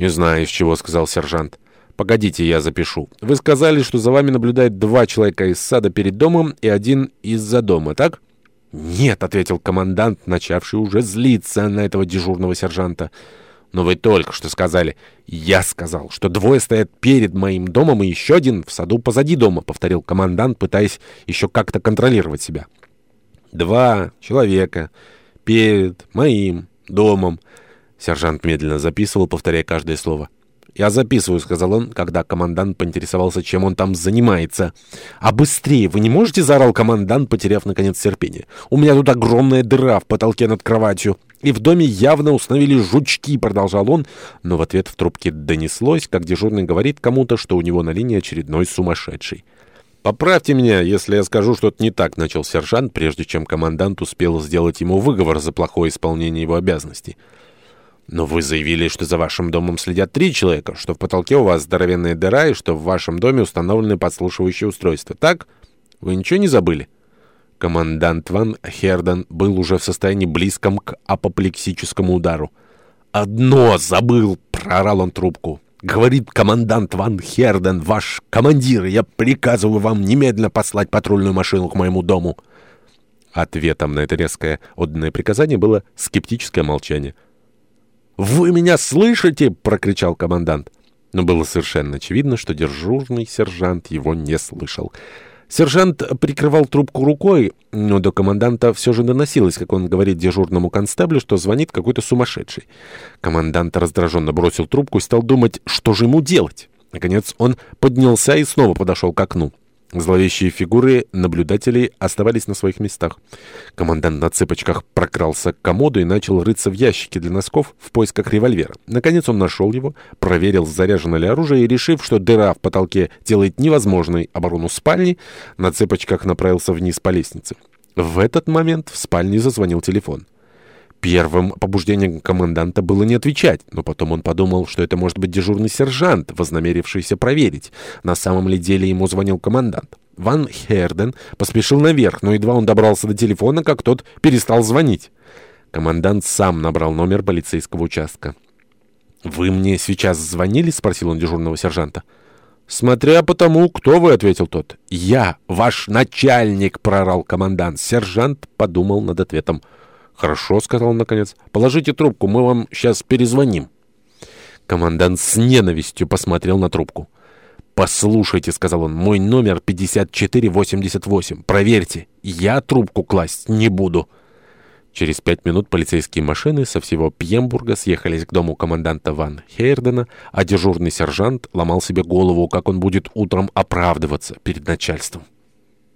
«Не знаю, из чего», — сказал сержант. «Погодите, я запишу. Вы сказали, что за вами наблюдают два человека из сада перед домом и один из-за дома, так?» «Нет», — ответил командант, начавший уже злиться на этого дежурного сержанта. «Но вы только что сказали...» «Я сказал, что двое стоят перед моим домом и еще один в саду позади дома», — повторил командант, пытаясь еще как-то контролировать себя. «Два человека перед моим домом, Сержант медленно записывал, повторяя каждое слово. «Я записываю», — сказал он, когда командант поинтересовался, чем он там занимается. «А быстрее вы не можете?» — заорал командант, потеряв, наконец, терпение. «У меня тут огромная дыра в потолке над кроватью, и в доме явно установили жучки», — продолжал он, но в ответ в трубке донеслось, как дежурный говорит кому-то, что у него на линии очередной сумасшедший. «Поправьте меня, если я скажу что-то не так», — начал сержант, прежде чем командант успел сделать ему выговор за плохое исполнение его обязанностей. Но вы заявили, что за вашим домом следят три человека, что в потолке у вас здоровенная дыра и что в вашем доме установлены подслушивающие устройства. Так? Вы ничего не забыли? Командант Ван Херден был уже в состоянии близком к апоплексическому удару. «Одно забыл!» — прорал он трубку. «Говорит командант Ван Херден, ваш командир, я приказываю вам немедленно послать патрульную машину к моему дому». Ответом на это резкое отданное приказание было скептическое молчание. «Вы меня слышите?» — прокричал командант. Но было совершенно очевидно, что дежурный сержант его не слышал. Сержант прикрывал трубку рукой, но до команданта все же доносилось, как он говорит дежурному констеблю, что звонит какой-то сумасшедший. Командант раздраженно бросил трубку и стал думать, что же ему делать. Наконец он поднялся и снова подошел к окну. Зловещие фигуры наблюдателей оставались на своих местах. Командант на цыпочках прокрался к комоду и начал рыться в ящике для носков в поисках револьвера. Наконец он нашел его, проверил, заряжено ли оружие, и, решив, что дыра в потолке делает невозможной оборону спальни, на цыпочках направился вниз по лестнице. В этот момент в спальне зазвонил телефон. Первым побуждением команданта было не отвечать, но потом он подумал, что это может быть дежурный сержант, вознамерившийся проверить, на самом ли деле ему звонил командант. Ван Херден поспешил наверх, но едва он добрался до телефона, как тот перестал звонить. Командант сам набрал номер полицейского участка. «Вы мне сейчас звонили?» — спросил он дежурного сержанта. «Смотря по тому, кто вы», — ответил тот. «Я, ваш начальник», — прорал командант. Сержант подумал над ответом. «Хорошо», — сказал он наконец. «Положите трубку, мы вам сейчас перезвоним». Командант с ненавистью посмотрел на трубку. «Послушайте», — сказал он, — «мой номер 5488. Проверьте. Я трубку класть не буду». Через пять минут полицейские машины со всего Пьембурга съехались к дому команданта Ван Хейрдена, а дежурный сержант ломал себе голову, как он будет утром оправдываться перед начальством.